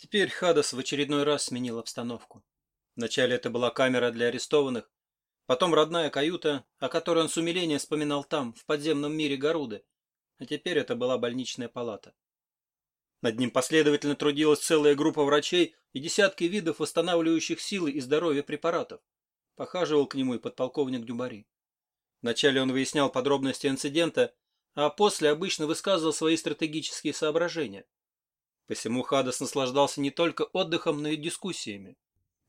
Теперь Хадас в очередной раз сменил обстановку. Вначале это была камера для арестованных, потом родная каюта, о которой он с умилением вспоминал там, в подземном мире Горуды, а теперь это была больничная палата. Над ним последовательно трудилась целая группа врачей и десятки видов восстанавливающих силы и здоровье препаратов. Похаживал к нему и подполковник Дюбари. Вначале он выяснял подробности инцидента, а после обычно высказывал свои стратегические соображения. Посему Хадас наслаждался не только отдыхом, но и дискуссиями.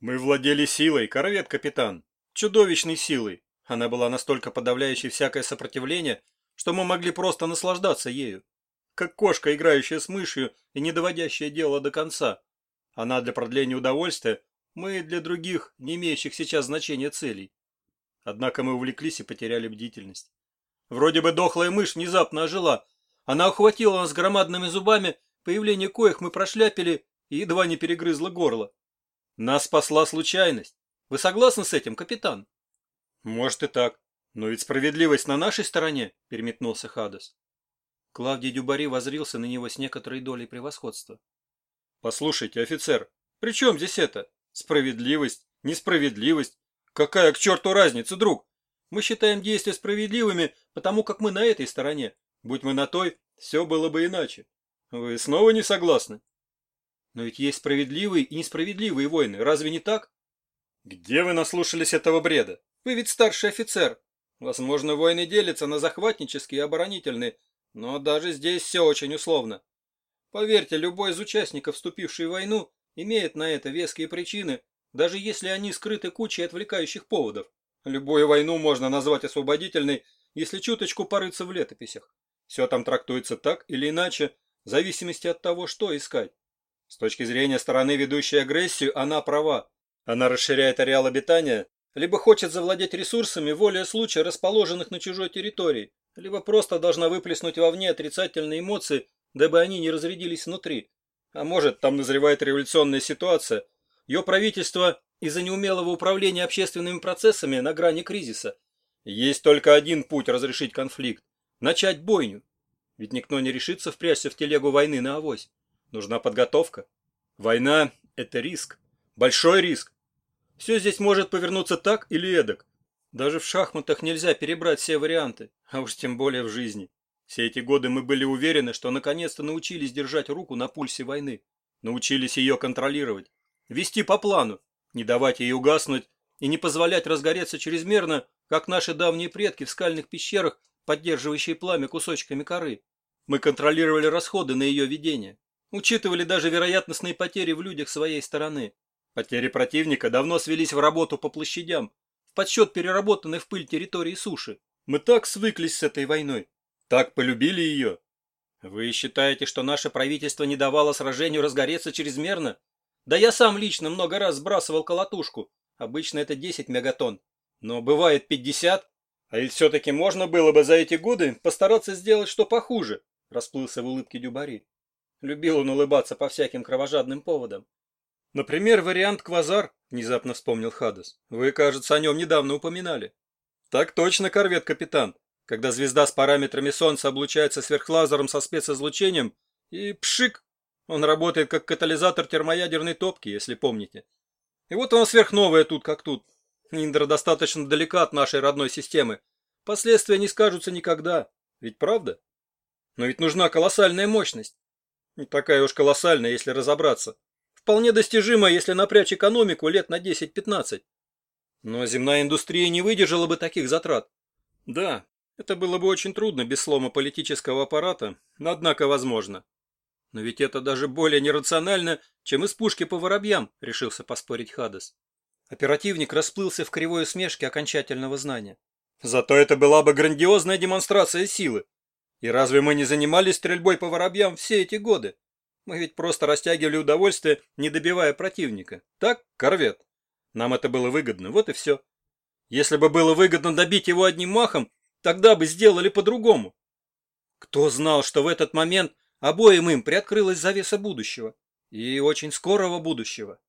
«Мы владели силой, корвет-капитан. Чудовищной силой. Она была настолько подавляющей всякое сопротивление, что мы могли просто наслаждаться ею. Как кошка, играющая с мышью и не доводящая дело до конца. Она для продления удовольствия, мы для других, не имеющих сейчас значения целей. Однако мы увлеклись и потеряли бдительность. Вроде бы дохлая мышь внезапно ожила. Она охватила нас громадными зубами, появление коих мы прошляпили и едва не перегрызла горло. Нас спасла случайность. Вы согласны с этим, капитан? Может и так. Но ведь справедливость на нашей стороне, переметнулся Хадас. Клавдий Дюбари возрился на него с некоторой долей превосходства. Послушайте, офицер, при чем здесь это? Справедливость, несправедливость. Какая к черту разница, друг? Мы считаем действия справедливыми, потому как мы на этой стороне. Будь мы на той, все было бы иначе. Вы снова не согласны? Но ведь есть справедливые и несправедливые войны, разве не так? Где вы наслушались этого бреда? Вы ведь старший офицер. Возможно, войны делятся на захватнические и оборонительные, но даже здесь все очень условно. Поверьте, любой из участников, вступивший в войну, имеет на это веские причины, даже если они скрыты кучей отвлекающих поводов. Любую войну можно назвать освободительной, если чуточку порыться в летописях. Все там трактуется так или иначе, в зависимости от того, что искать. С точки зрения стороны, ведущей агрессию, она права. Она расширяет ареал обитания, либо хочет завладеть ресурсами, волей случая, расположенных на чужой территории, либо просто должна выплеснуть вовне отрицательные эмоции, дабы они не разрядились внутри. А может, там назревает революционная ситуация. Ее правительство из-за неумелого управления общественными процессами на грани кризиса. Есть только один путь разрешить конфликт – начать бойню. Ведь никто не решится впрячься в телегу войны на авось. Нужна подготовка. Война – это риск. Большой риск. Все здесь может повернуться так или эдак. Даже в шахматах нельзя перебрать все варианты, а уж тем более в жизни. Все эти годы мы были уверены, что наконец-то научились держать руку на пульсе войны. Научились ее контролировать. Вести по плану, не давать ей угаснуть и не позволять разгореться чрезмерно, как наши давние предки в скальных пещерах, поддерживающие пламя кусочками коры. Мы контролировали расходы на ее ведение. Учитывали даже вероятностные потери в людях своей стороны. Потери противника давно свелись в работу по площадям, в подсчет переработанной в пыль территории суши. Мы так свыклись с этой войной, так полюбили ее. Вы считаете, что наше правительство не давало сражению разгореться чрезмерно? Да я сам лично много раз сбрасывал колотушку. Обычно это 10 мегатонн. Но бывает 50. А ведь все-таки можно было бы за эти годы постараться сделать что похуже, расплылся в улыбке Дюбари. Любил он улыбаться по всяким кровожадным поводам. Например, вариант Квазар, внезапно вспомнил Хадас. Вы, кажется, о нем недавно упоминали. Так точно, корвет-капитан когда звезда с параметрами Солнца облучается сверхлазером со специзлучением, и пшик, он работает как катализатор термоядерной топки, если помните. И вот она сверхновая тут как тут. Индра достаточно далека от нашей родной системы. Последствия не скажутся никогда. Ведь правда? Но ведь нужна колоссальная мощность. Не такая уж колоссальная, если разобраться. Вполне достижимая, если напрячь экономику лет на 10-15. Но земная индустрия не выдержала бы таких затрат. Да, это было бы очень трудно без слома политического аппарата, но однако возможно. Но ведь это даже более нерационально, чем из пушки по воробьям, решился поспорить Хадас. Оперативник расплылся в кривой усмешке окончательного знания. Зато это была бы грандиозная демонстрация силы. И разве мы не занимались стрельбой по воробьям все эти годы? Мы ведь просто растягивали удовольствие, не добивая противника. Так, корвет? Нам это было выгодно, вот и все. Если бы было выгодно добить его одним махом, Тогда бы сделали по-другому. Кто знал, что в этот момент обоим им приоткрылась завеса будущего. И очень скорого будущего.